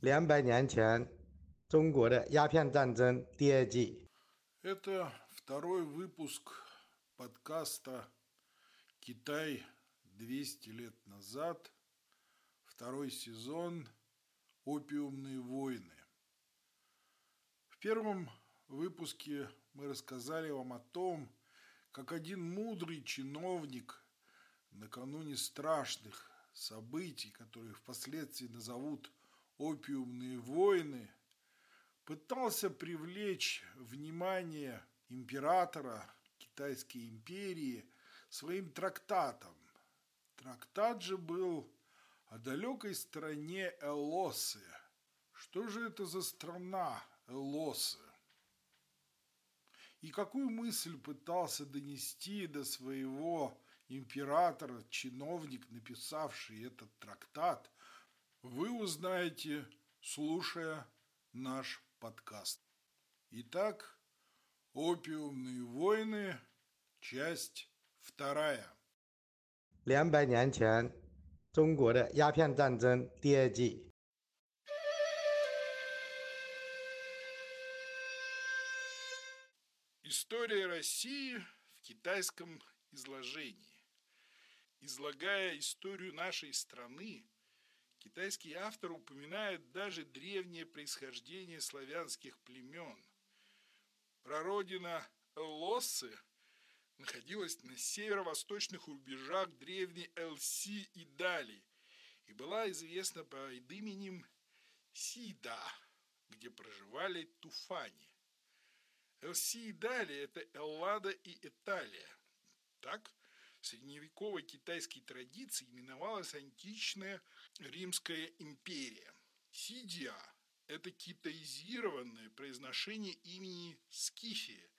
两百年前，中国的鸦片战争第二季。 Это второй выпуск подкаста «Китай 200 лет назад», второй сезон «Опиумные войны». В первом выпуске мы рассказали вам о том, как один мудрый чиновник накануне страшных событий, которые впоследствии назовут «Опиумные войны», пытался привлечь внимание императора Китайской империи своим трактатом. Трактат же был о далекой стране Элосы. Что же это за страна Элосы? И какую мысль пытался донести до своего императора чиновник, написавший этот трактат, вы узнаете, слушая наш подкаст. Итак, «Опиумные войны», часть вторая. 两百年前，中国的鸦片战争第二季。 История России в китайском изложении. Излагая историю нашей страны, китайский автор упоминает даже древнее происхождение славянских племен. Прародина Эллосы находилась на северо-восточных рубежах древней Элси и Дали и была известна под именем Сида, где проживали туфани. Элси и Дали – это Эллада и Италия. Так, средневековой китайской традиции именовалась античная Римская империя. Сидия – это китаизированное произношение имени Скифия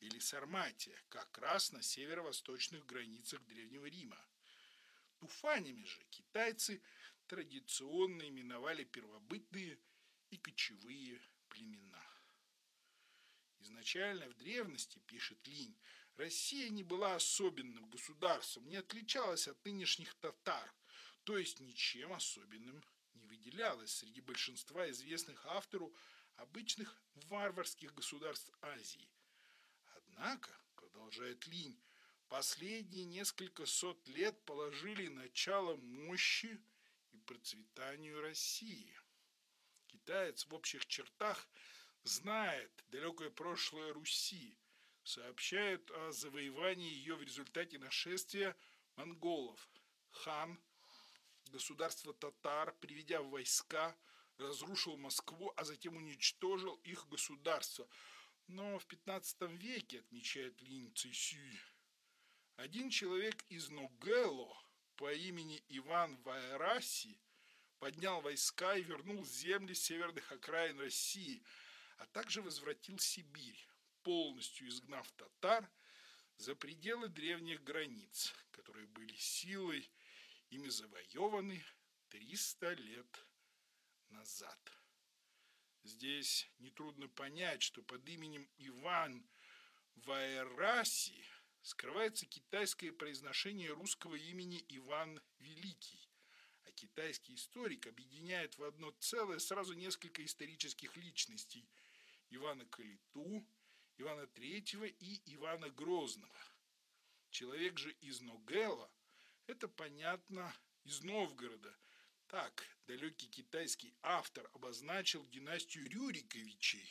или Сарматия, как раз на северо-восточных границах Древнего Рима. Туфанями же китайцы традиционно именовали первобытные и кочевые племена. Изначально в древности, пишет Линь, Россия не была особенным государством, не отличалась от нынешних татар, то есть ничем особенным не выделялась среди большинства известных автору обычных варварских государств Азии. Однако, продолжает Линь, последние несколько сот лет положили начало мощи и процветанию России. Китаец в общих чертах знает далекое прошлое Руси, сообщает о завоевании ее в результате нашествия монголов. Хан, государство татар, приведя войска, разрушил Москву, а затем уничтожил их государство. Но в 15 веке, отмечает Линь Цисюй, один человек из Ногело по имени Иван Вайраси поднял войска и вернул земли северных окраин России, а также возвратил Сибирь, полностью изгнав татар за пределы древних границ, которые были силой ими завоеваны 300 лет назад. Здесь нетрудно понять, что под именем Иван Ваераси скрывается китайское произношение русского имени Иван Великий, а китайский историк объединяет в одно целое сразу несколько исторических личностей – Ивана Калиту, Ивана Третьего и Ивана Грозного. Человек же из Ногела – это, понятно, из Новгорода. Так, далекий китайский автор обозначил династию Рюриковичей,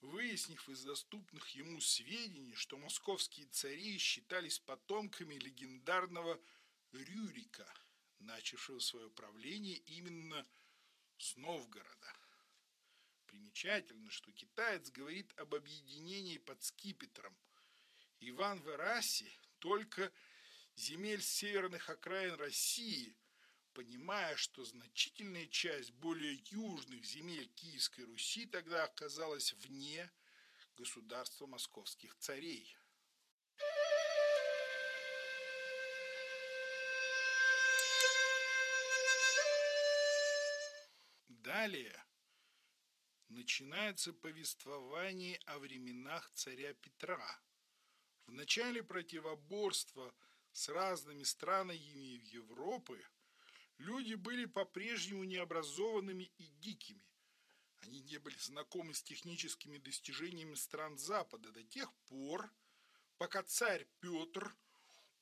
выяснив из доступных ему сведений, что московские цари считались потомками легендарного Рюрика, начавшего свое правление именно с Новгорода. Примечательно, что китаец говорит об объединении под скипетром. Иван Вераси только земель северных окраин России, понимая, что значительная часть более южных земель Киевской Руси тогда оказалась вне государства московских царей. Далее начинается повествование о временах царя Петра. В начале противоборства с разными странами Европы Люди были по-прежнему необразованными и дикими. Они не были знакомы с техническими достижениями стран Запада до тех пор, пока царь Петр,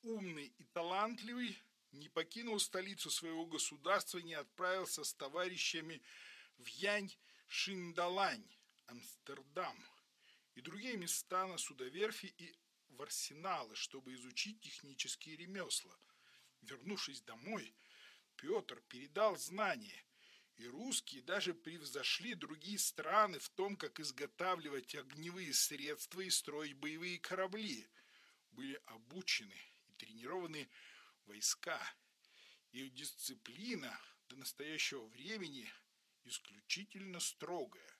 умный и талантливый, не покинул столицу своего государства и не отправился с товарищами в Янь-Шиндалань, Амстердам и другие места на судоверфи и в арсеналы, чтобы изучить технические ремесла. Вернувшись домой, Петр передал знания, и русские даже превзошли другие страны в том, как изготавливать огневые средства и строить боевые корабли. Были обучены и тренированы войска. Их дисциплина до настоящего времени исключительно строгая.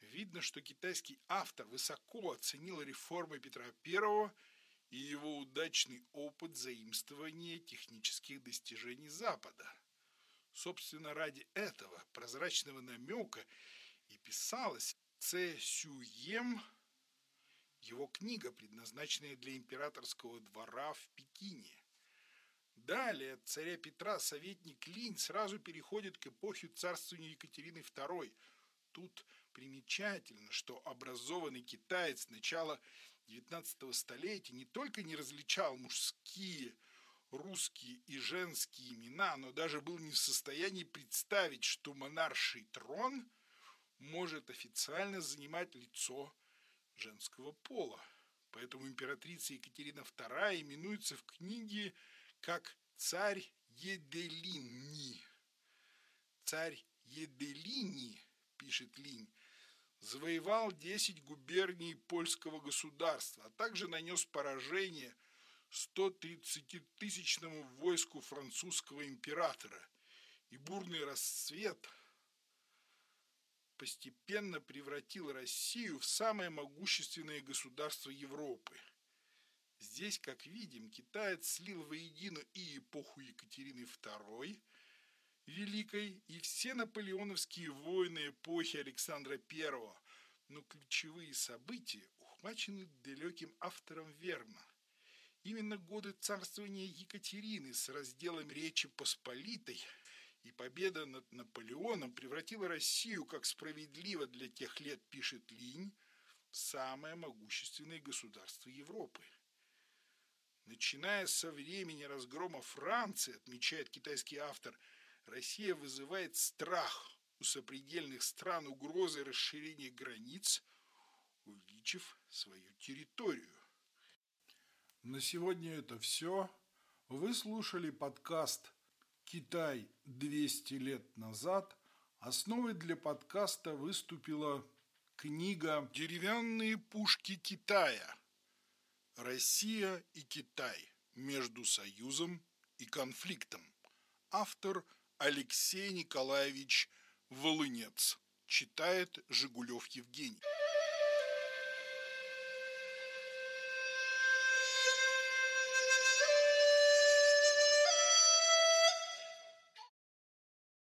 Видно, что китайский автор высоко оценил реформы Петра I и его удачный опыт заимствования технических достижений Запада. Собственно, ради этого прозрачного намека и писалась Це Сюем, его книга, предназначенная для императорского двора в Пекине. Далее царя Петра советник Линь сразу переходит к эпохе царствования Екатерины II. Тут примечательно, что образованный китаец начала XIX столетия не только не различал мужские, русские и женские имена, но даже был не в состоянии представить, что монарший трон может официально занимать лицо женского пола. Поэтому императрица Екатерина II именуется в книге как царь Еделинни. Царь Еделини, пишет Линь, завоевал 10 губерний польского государства, а также нанес поражение 130-тысячному войску французского императора. И бурный расцвет постепенно превратил Россию в самое могущественное государство Европы. Здесь, как видим, китаец слил воедино и эпоху Екатерины II – Великой и все наполеоновские войны эпохи Александра I, но ключевые события ухвачены далеким автором верно. Именно годы царствования Екатерины с разделом Речи Посполитой и победа над Наполеоном превратила Россию, как справедливо для тех лет пишет Линь, в самое могущественное государство Европы. Начиная со времени разгрома Франции, отмечает китайский автор – Россия вызывает страх у сопредельных стран угрозы расширения границ, увеличив свою территорию. На сегодня это все. Вы слушали подкаст «Китай 200 лет назад». Основой для подкаста выступила книга «Деревянные пушки Китая. Россия и Китай между союзом и конфликтом». Автор – Алексей Николаевич Волынец. Читает Жигулев Евгений.